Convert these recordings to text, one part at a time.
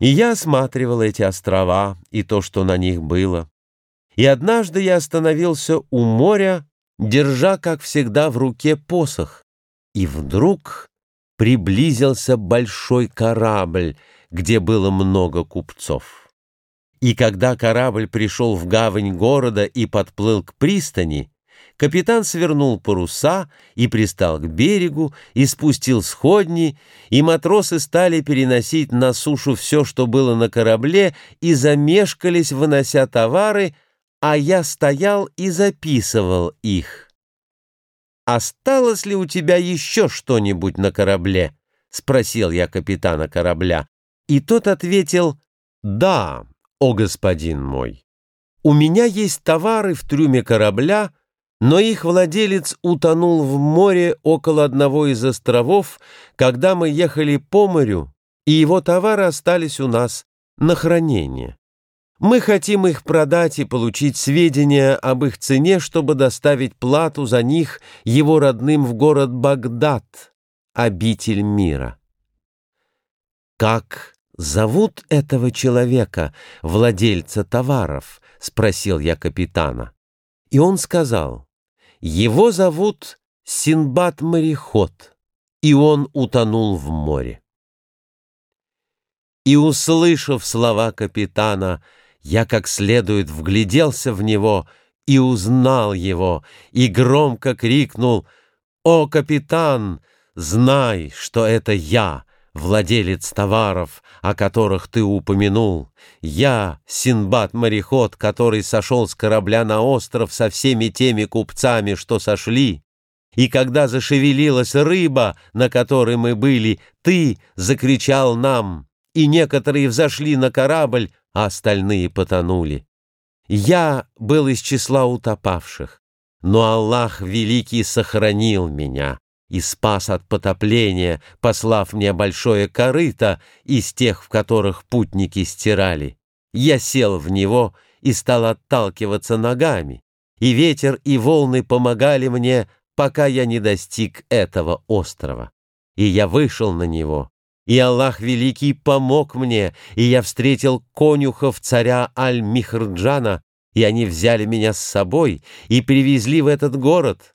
И я осматривал эти острова и то, что на них было. И однажды я остановился у моря, держа, как всегда, в руке посох. И вдруг приблизился большой корабль, где было много купцов. И когда корабль пришел в гавань города и подплыл к пристани, Капитан свернул паруса и пристал к берегу, и спустил сходни, и матросы стали переносить на сушу все, что было на корабле, и замешкались, вынося товары, а я стоял и записывал их. «Осталось ли у тебя еще что-нибудь на корабле?» — спросил я капитана корабля. И тот ответил «Да, о господин мой, у меня есть товары в трюме корабля, но их владелец утонул в море около одного из островов, когда мы ехали по морю, и его товары остались у нас на хранение. Мы хотим их продать и получить сведения об их цене, чтобы доставить плату за них его родным в город Багдад, обитель мира. «Как зовут этого человека, владельца товаров?» — спросил я капитана. И он сказал — его зовут Синбад-мореход, и он утонул в море. И, услышав слова капитана, я как следует вгляделся в него и узнал его, и громко крикнул «О, капитан, знай, что это я!» Владелец товаров, о которых ты упомянул. Я, Синбад-мореход, который сошел с корабля на остров со всеми теми купцами, что сошли. И когда зашевелилась рыба, на которой мы были, ты закричал нам, и некоторые взошли на корабль, а остальные потонули. Я был из числа утопавших, но Аллах Великий сохранил меня и спас от потопления, послав мне большое корыто из тех, в которых путники стирали. Я сел в него и стал отталкиваться ногами, и ветер и волны помогали мне, пока я не достиг этого острова. И я вышел на него, и Аллах Великий помог мне, и я встретил конюхов царя Аль-Михрджана, и они взяли меня с собой и привезли в этот город,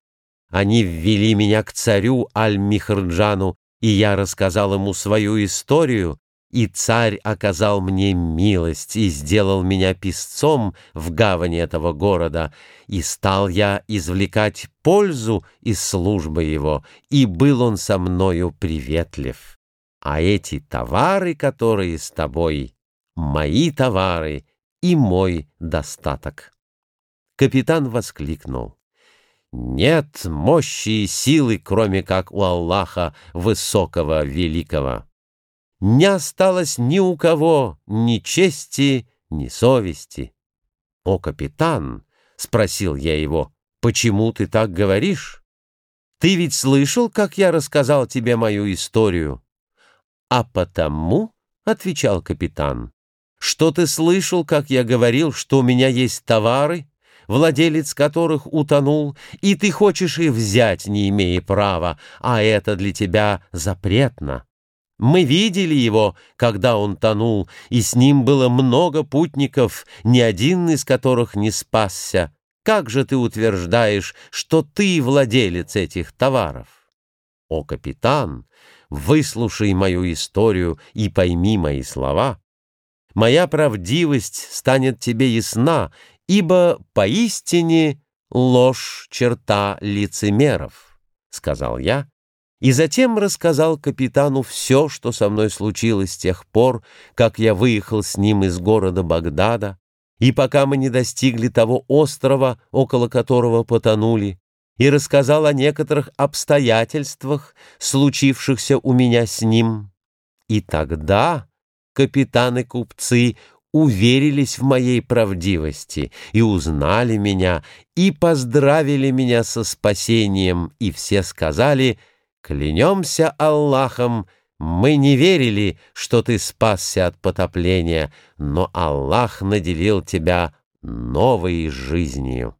они ввели меня к царю Аль-Михрджану, и я рассказал ему свою историю, и царь оказал мне милость и сделал меня писцом в гавани этого города, и стал я извлекать пользу из службы его, и был он со мною приветлив. А эти товары, которые с тобой, мои товары и мой достаток. Капитан воскликнул. Нет мощи и силы, кроме как у Аллаха Высокого Великого. Не осталось ни у кого ни чести, ни совести. «О, капитан!» — спросил я его. «Почему ты так говоришь? Ты ведь слышал, как я рассказал тебе мою историю?» «А потому», — отвечал капитан, — «что ты слышал, как я говорил, что у меня есть товары?» Владелец которых утонул, и ты хочешь их взять, не имея права, а это для тебя запретно. Мы видели его, когда он тонул, и с ним было много путников, ни один из которых не спасся. Как же ты утверждаешь, что ты владелец этих товаров? О, капитан, выслушай мою историю и пойми мои слова. Моя правдивость станет тебе ясна, ибо поистине ложь черта лицемеров, — сказал я, и затем рассказал капитану все, что со мной случилось с тех пор, как я выехал с ним из города Багдада, и пока мы не достигли того острова, около которого потонули, и рассказал о некоторых обстоятельствах, случившихся у меня с ним. И тогда капитаны-купцы уверились в моей правдивости и узнали меня, и поздравили меня со спасением, и все сказали «Клянемся Аллахом, мы не верили, что ты спасся от потопления, но Аллах наделил тебя новой жизнью».